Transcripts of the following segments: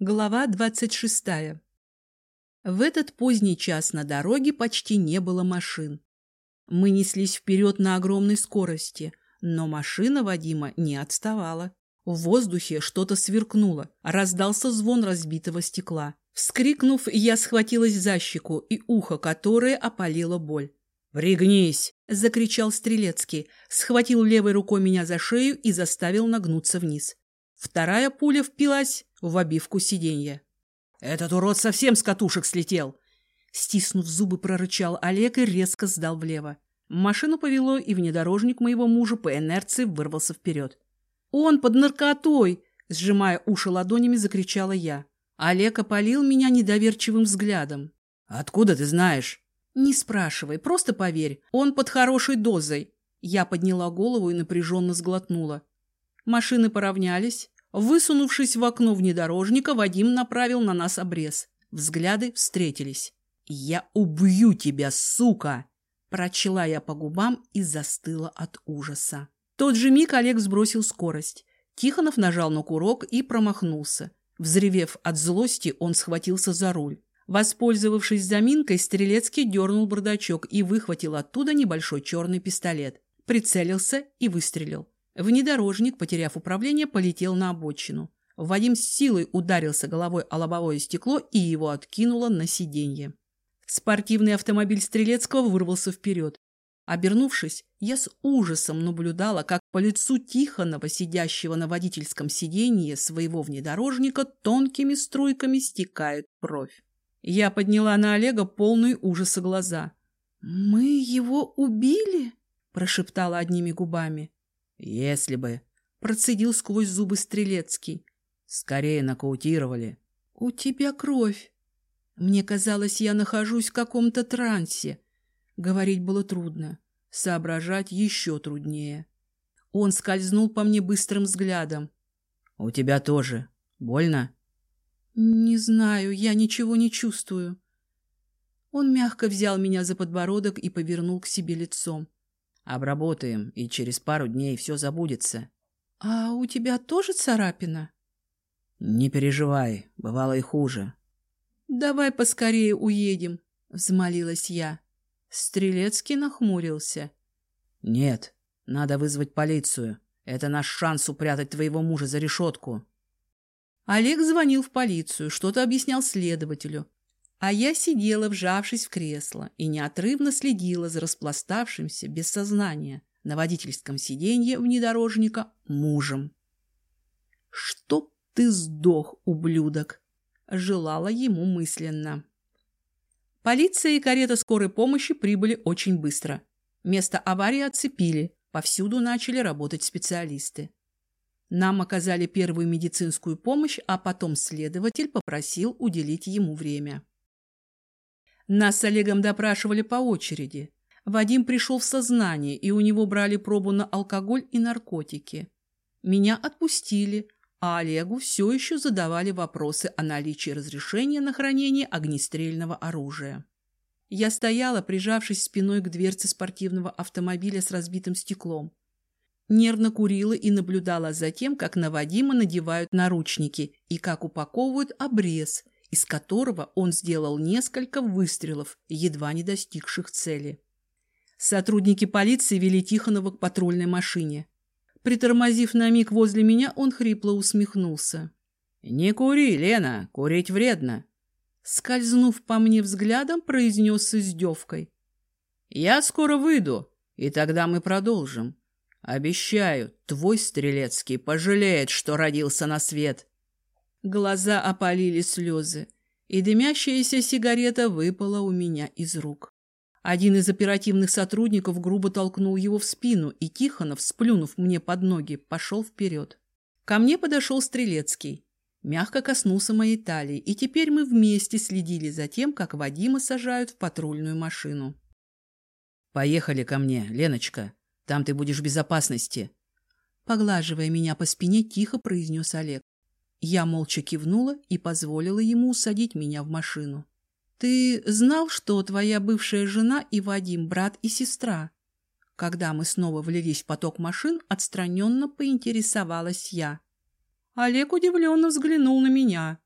Глава двадцать шестая. В этот поздний час на дороге почти не было машин. Мы неслись вперед на огромной скорости, но машина Вадима не отставала. В воздухе что-то сверкнуло, раздался звон разбитого стекла. Вскрикнув, я схватилась за щеку и ухо, которое опалило боль. «Пригнись!» — закричал Стрелецкий, схватил левой рукой меня за шею и заставил нагнуться вниз. Вторая пуля впилась в обивку сиденья. «Этот урод совсем с катушек слетел!» Стиснув зубы, прорычал Олег и резко сдал влево. Машину повело, и внедорожник моего мужа по инерции вырвался вперед. «Он под наркотой!» — сжимая уши ладонями, закричала я. Олег опалил меня недоверчивым взглядом. «Откуда ты знаешь?» «Не спрашивай, просто поверь. Он под хорошей дозой». Я подняла голову и напряженно сглотнула. Машины поравнялись, Высунувшись в окно внедорожника, Вадим направил на нас обрез. Взгляды встретились. «Я убью тебя, сука!» Прочла я по губам и застыла от ужаса. Тот же миг Олег сбросил скорость. Тихонов нажал на курок и промахнулся. Взревев от злости, он схватился за руль. Воспользовавшись заминкой, Стрелецкий дернул бардачок и выхватил оттуда небольшой черный пистолет. Прицелился и выстрелил. Внедорожник, потеряв управление, полетел на обочину. Вадим с силой ударился головой о лобовое стекло и его откинуло на сиденье. Спортивный автомобиль Стрелецкого вырвался вперед. Обернувшись, я с ужасом наблюдала, как по лицу Тихонова, сидящего на водительском сиденье своего внедорожника, тонкими струйками стекает кровь. Я подняла на Олега полные ужаса глаза. «Мы его убили?» – прошептала одними губами. Если бы... Процедил сквозь зубы Стрелецкий. Скорее нокаутировали. У тебя кровь. Мне казалось, я нахожусь в каком-то трансе. Говорить было трудно. Соображать еще труднее. Он скользнул по мне быстрым взглядом. У тебя тоже. Больно? Не знаю, я ничего не чувствую. Он мягко взял меня за подбородок и повернул к себе лицом. Обработаем, и через пару дней все забудется. — А у тебя тоже царапина? — Не переживай, бывало и хуже. — Давай поскорее уедем, — взмолилась я. Стрелецкий нахмурился. — Нет, надо вызвать полицию. Это наш шанс упрятать твоего мужа за решетку. Олег звонил в полицию, что-то объяснял следователю. А я сидела, вжавшись в кресло, и неотрывно следила за распластавшимся, без сознания, на водительском сиденье внедорожника мужем. «Чтоб ты сдох, ублюдок!» — желала ему мысленно. Полиция и карета скорой помощи прибыли очень быстро. Место аварии оцепили, повсюду начали работать специалисты. Нам оказали первую медицинскую помощь, а потом следователь попросил уделить ему время. Нас с Олегом допрашивали по очереди. Вадим пришел в сознание, и у него брали пробу на алкоголь и наркотики. Меня отпустили, а Олегу все еще задавали вопросы о наличии разрешения на хранение огнестрельного оружия. Я стояла, прижавшись спиной к дверце спортивного автомобиля с разбитым стеклом. Нервно курила и наблюдала за тем, как на Вадима надевают наручники и как упаковывают обрез – из которого он сделал несколько выстрелов, едва не достигших цели. Сотрудники полиции вели Тихонова к патрульной машине. Притормозив на миг возле меня, он хрипло усмехнулся. «Не кури, Лена, курить вредно!» Скользнув по мне взглядом, произнес с издевкой. «Я скоро выйду, и тогда мы продолжим. Обещаю, твой Стрелецкий пожалеет, что родился на свет». Глаза опалили слезы, и дымящаяся сигарета выпала у меня из рук. Один из оперативных сотрудников грубо толкнул его в спину, и Тихонов, сплюнув мне под ноги, пошел вперед. Ко мне подошел Стрелецкий. Мягко коснулся моей талии, и теперь мы вместе следили за тем, как Вадима сажают в патрульную машину. «Поехали ко мне, Леночка. Там ты будешь в безопасности». Поглаживая меня по спине, тихо произнес Олег. Я молча кивнула и позволила ему усадить меня в машину. «Ты знал, что твоя бывшая жена и Вадим брат и сестра?» Когда мы снова влились в поток машин, отстраненно поинтересовалась я. Олег удивленно взглянул на меня.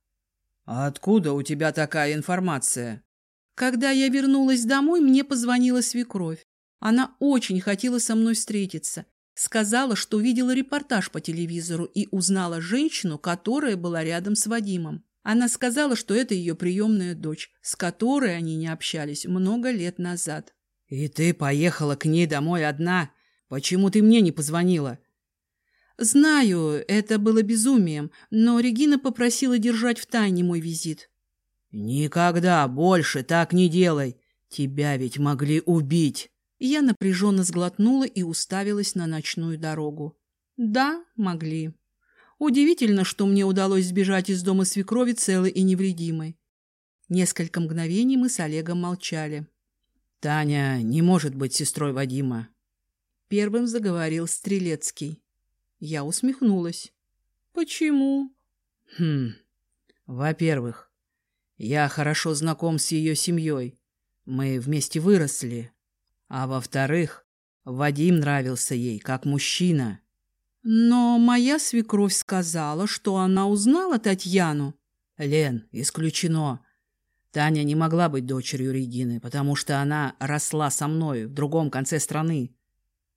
А откуда у тебя такая информация? Когда я вернулась домой, мне позвонила свекровь. Она очень хотела со мной встретиться. Сказала, что видела репортаж по телевизору и узнала женщину, которая была рядом с Вадимом. Она сказала, что это ее приемная дочь, с которой они не общались много лет назад. «И ты поехала к ней домой одна? Почему ты мне не позвонила?» «Знаю, это было безумием, но Регина попросила держать в тайне мой визит». «Никогда больше так не делай. Тебя ведь могли убить». Я напряженно сглотнула и уставилась на ночную дорогу. «Да, могли». Удивительно, что мне удалось сбежать из дома свекрови целой и невредимой. Несколько мгновений мы с Олегом молчали. «Таня не может быть сестрой Вадима», — первым заговорил Стрелецкий. Я усмехнулась. «Почему?» «Хм... Во-первых, я хорошо знаком с ее семьей. Мы вместе выросли. А во-вторых, Вадим нравился ей как мужчина». Но моя свекровь сказала, что она узнала Татьяну. Лен, исключено. Таня не могла быть дочерью Регины, потому что она росла со мной в другом конце страны.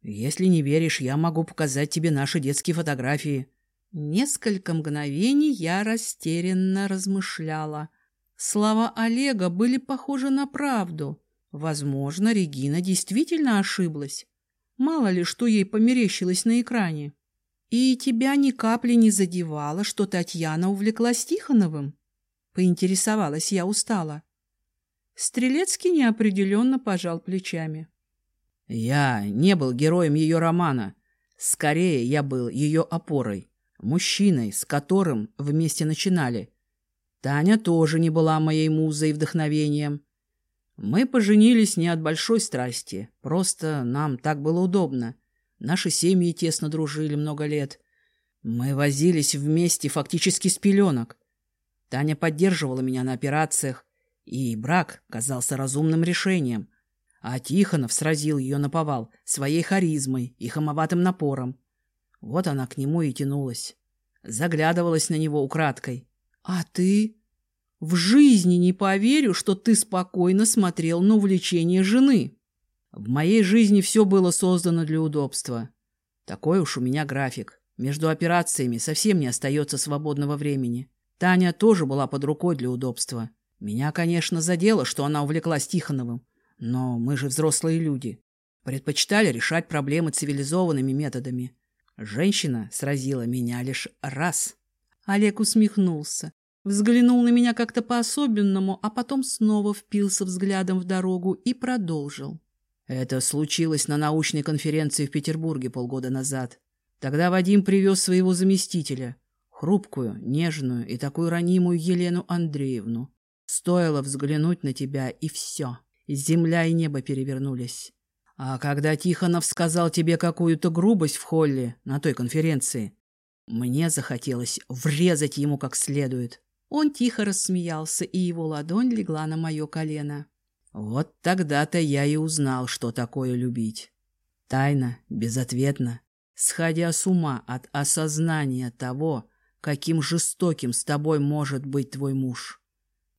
Если не веришь, я могу показать тебе наши детские фотографии. Несколько мгновений я растерянно размышляла. Слова Олега были похожи на правду. Возможно, Регина действительно ошиблась. Мало ли, что ей померещилось на экране. «И тебя ни капли не задевало, что Татьяна увлеклась Тихоновым?» — поинтересовалась я устала. Стрелецкий неопределенно пожал плечами. «Я не был героем ее романа. Скорее, я был ее опорой, мужчиной, с которым вместе начинали. Таня тоже не была моей музой и вдохновением. Мы поженились не от большой страсти, просто нам так было удобно. Наши семьи тесно дружили много лет. Мы возились вместе фактически с пеленок. Таня поддерживала меня на операциях, и брак казался разумным решением. А Тихонов сразил ее на повал своей харизмой и хамоватым напором. Вот она к нему и тянулась. Заглядывалась на него украдкой. «А ты?» «В жизни не поверю, что ты спокойно смотрел на увлечение жены». В моей жизни все было создано для удобства. Такой уж у меня график. Между операциями совсем не остается свободного времени. Таня тоже была под рукой для удобства. Меня, конечно, задело, что она увлеклась Тихоновым. Но мы же взрослые люди. Предпочитали решать проблемы цивилизованными методами. Женщина сразила меня лишь раз. Олег усмехнулся. Взглянул на меня как-то по-особенному, а потом снова впился взглядом в дорогу и продолжил. Это случилось на научной конференции в Петербурге полгода назад. Тогда Вадим привез своего заместителя, хрупкую, нежную и такую ранимую Елену Андреевну. Стоило взглянуть на тебя, и все. Земля и небо перевернулись. А когда Тихонов сказал тебе какую-то грубость в холле на той конференции, мне захотелось врезать ему как следует. Он тихо рассмеялся, и его ладонь легла на мое колено. Вот тогда-то я и узнал, что такое любить. Тайно, безответно, сходя с ума от осознания того, каким жестоким с тобой может быть твой муж.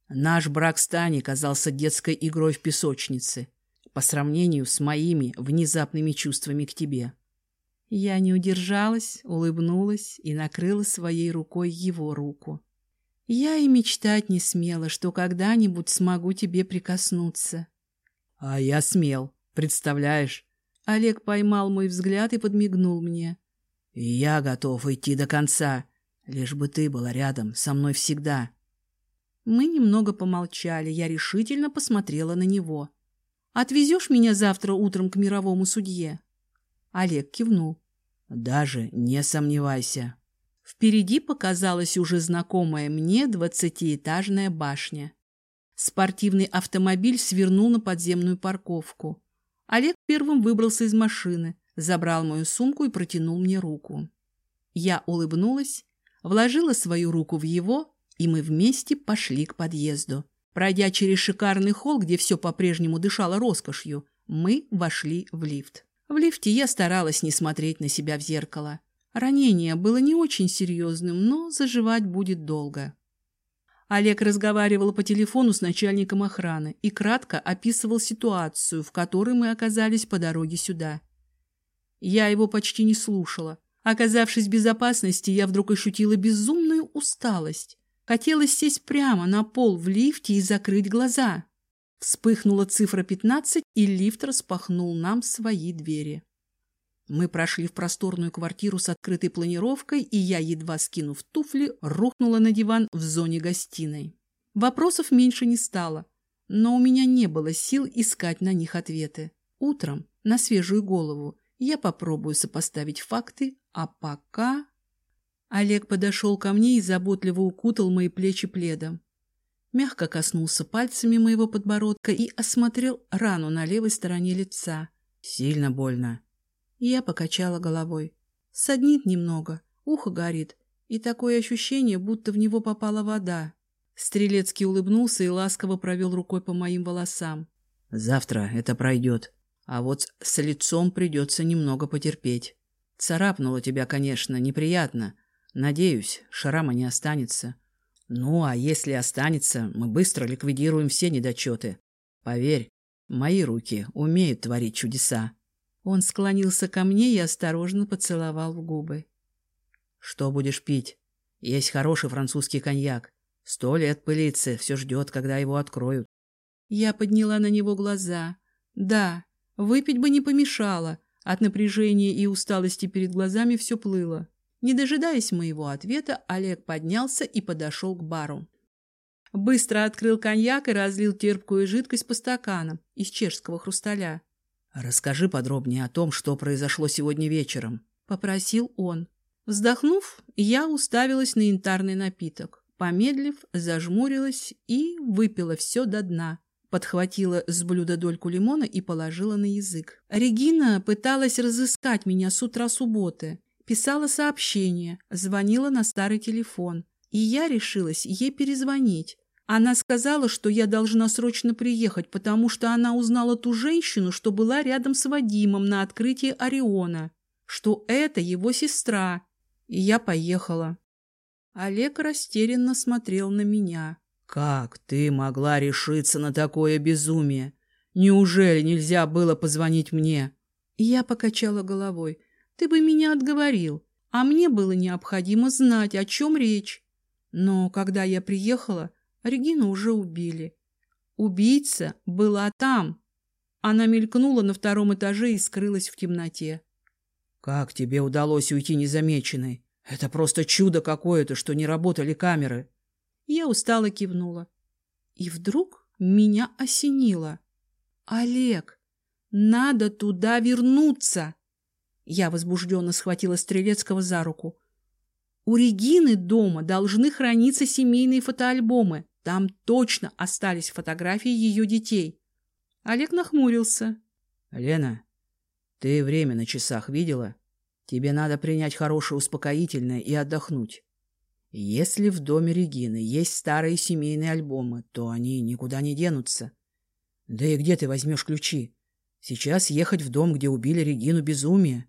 Наш брак с Таней казался детской игрой в песочнице по сравнению с моими внезапными чувствами к тебе. Я не удержалась, улыбнулась и накрыла своей рукой его руку. Я и мечтать не смела, что когда-нибудь смогу тебе прикоснуться. А я смел, представляешь? Олег поймал мой взгляд и подмигнул мне. я готов идти до конца, лишь бы ты была рядом, со мной всегда. Мы немного помолчали, я решительно посмотрела на него. «Отвезешь меня завтра утром к мировому судье?» Олег кивнул. «Даже не сомневайся». Впереди показалась уже знакомая мне двадцатиэтажная башня. Спортивный автомобиль свернул на подземную парковку. Олег первым выбрался из машины, забрал мою сумку и протянул мне руку. Я улыбнулась, вложила свою руку в его, и мы вместе пошли к подъезду. Пройдя через шикарный холл, где все по-прежнему дышало роскошью, мы вошли в лифт. В лифте я старалась не смотреть на себя в зеркало. Ранение было не очень серьезным, но заживать будет долго. Олег разговаривал по телефону с начальником охраны и кратко описывал ситуацию, в которой мы оказались по дороге сюда. Я его почти не слушала. Оказавшись в безопасности, я вдруг ощутила безумную усталость. Хотелось сесть прямо на пол в лифте и закрыть глаза. Вспыхнула цифра 15, и лифт распахнул нам свои двери. Мы прошли в просторную квартиру с открытой планировкой, и я, едва скинув туфли, рухнула на диван в зоне гостиной. Вопросов меньше не стало, но у меня не было сил искать на них ответы. Утром, на свежую голову, я попробую сопоставить факты, а пока... Олег подошел ко мне и заботливо укутал мои плечи пледом мягко коснулся пальцами моего подбородка и осмотрел рану на левой стороне лица. «Сильно больно». Я покачала головой. Саднит немного, ухо горит, и такое ощущение, будто в него попала вода. Стрелецкий улыбнулся и ласково провел рукой по моим волосам. «Завтра это пройдет, а вот с лицом придется немного потерпеть. Царапнуло тебя, конечно, неприятно. Надеюсь, шрама не останется. Ну, а если останется, мы быстро ликвидируем все недочеты. Поверь, мои руки умеют творить чудеса. Он склонился ко мне и осторожно поцеловал в губы. Что будешь пить? Есть хороший французский коньяк. Сто лет пылится, все ждет, когда его откроют. Я подняла на него глаза. Да, выпить бы не помешало. От напряжения и усталости перед глазами все плыло. Не дожидаясь моего ответа, Олег поднялся и подошел к бару. Быстро открыл коньяк и разлил терпкую жидкость по стаканам из чешского хрусталя. «Расскажи подробнее о том, что произошло сегодня вечером», — попросил он. Вздохнув, я уставилась на янтарный напиток. Помедлив, зажмурилась и выпила все до дна. Подхватила с блюда дольку лимона и положила на язык. Регина пыталась разыскать меня с утра субботы. Писала сообщение, звонила на старый телефон. И я решилась ей перезвонить. Она сказала, что я должна срочно приехать, потому что она узнала ту женщину, что была рядом с Вадимом на открытии Ориона, что это его сестра. И я поехала. Олег растерянно смотрел на меня. «Как ты могла решиться на такое безумие? Неужели нельзя было позвонить мне?» Я покачала головой. Ты бы меня отговорил, а мне было необходимо знать, о чем речь. Но когда я приехала, Регину уже убили. Убийца была там. Она мелькнула на втором этаже и скрылась в темноте. «Как тебе удалось уйти незамеченной? Это просто чудо какое-то, что не работали камеры!» Я устало кивнула. И вдруг меня осенило. «Олег, надо туда вернуться!» Я возбужденно схватила Стрелецкого за руку. У Регины дома должны храниться семейные фотоальбомы. Там точно остались фотографии ее детей. Олег нахмурился. Лена, ты время на часах видела? Тебе надо принять хорошее успокоительное и отдохнуть. Если в доме Регины есть старые семейные альбомы, то они никуда не денутся. Да и где ты возьмешь ключи? Сейчас ехать в дом, где убили Регину, безумие.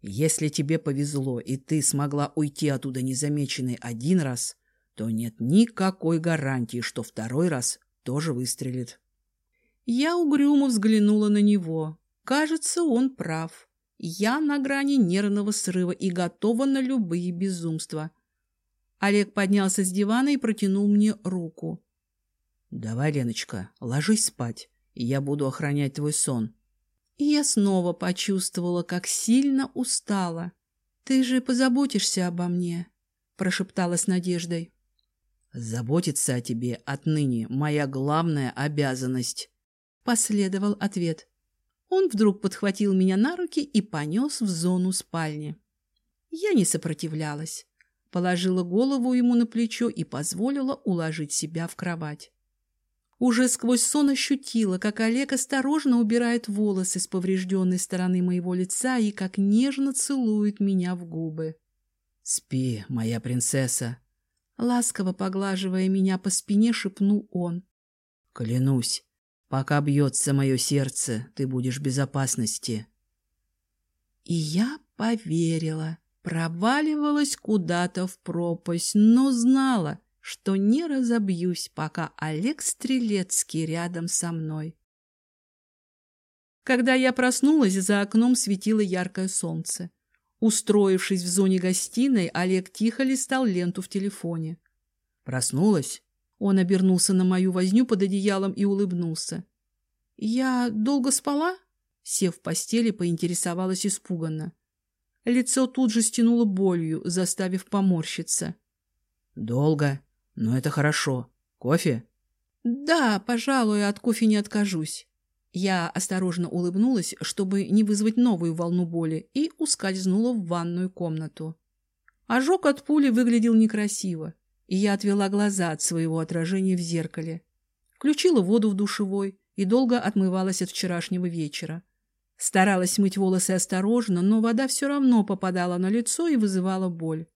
Если тебе повезло, и ты смогла уйти оттуда незамеченной один раз, то нет никакой гарантии, что второй раз тоже выстрелит. Я угрюмо взглянула на него. Кажется, он прав. Я на грани нервного срыва и готова на любые безумства. Олег поднялся с дивана и протянул мне руку. — Давай, Леночка, ложись спать, и я буду охранять твой сон. И я снова почувствовала, как сильно устала. «Ты же позаботишься обо мне», — прошептала с надеждой. «Заботиться о тебе отныне моя главная обязанность», — последовал ответ. Он вдруг подхватил меня на руки и понес в зону спальни. Я не сопротивлялась, положила голову ему на плечо и позволила уложить себя в кровать. Уже сквозь сон ощутила, как Олег осторожно убирает волосы с поврежденной стороны моего лица и как нежно целует меня в губы. «Спи, моя принцесса!» Ласково поглаживая меня по спине, шепнул он. «Клянусь, пока бьется мое сердце, ты будешь в безопасности». И я поверила, проваливалась куда-то в пропасть, но знала, что не разобьюсь, пока Олег Стрелецкий рядом со мной. Когда я проснулась, за окном светило яркое солнце. Устроившись в зоне гостиной, Олег тихо листал ленту в телефоне. «Проснулась?» Он обернулся на мою возню под одеялом и улыбнулся. «Я долго спала?» Сев в постели, поинтересовалась испуганно. Лицо тут же стянуло болью, заставив поморщиться. «Долго, но это хорошо. Кофе?» «Да, пожалуй, от кофе не откажусь». Я осторожно улыбнулась, чтобы не вызвать новую волну боли, и ускользнула в ванную комнату. Ожог от пули выглядел некрасиво, и я отвела глаза от своего отражения в зеркале. Включила воду в душевой и долго отмывалась от вчерашнего вечера. Старалась мыть волосы осторожно, но вода все равно попадала на лицо и вызывала боль.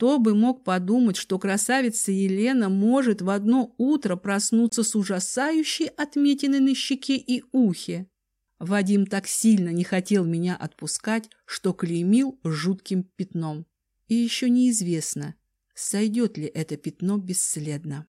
Кто бы мог подумать, что красавица Елена может в одно утро проснуться с ужасающей отметиной на щеке и ухе. Вадим так сильно не хотел меня отпускать, что клеймил жутким пятном. И еще неизвестно, сойдет ли это пятно бесследно.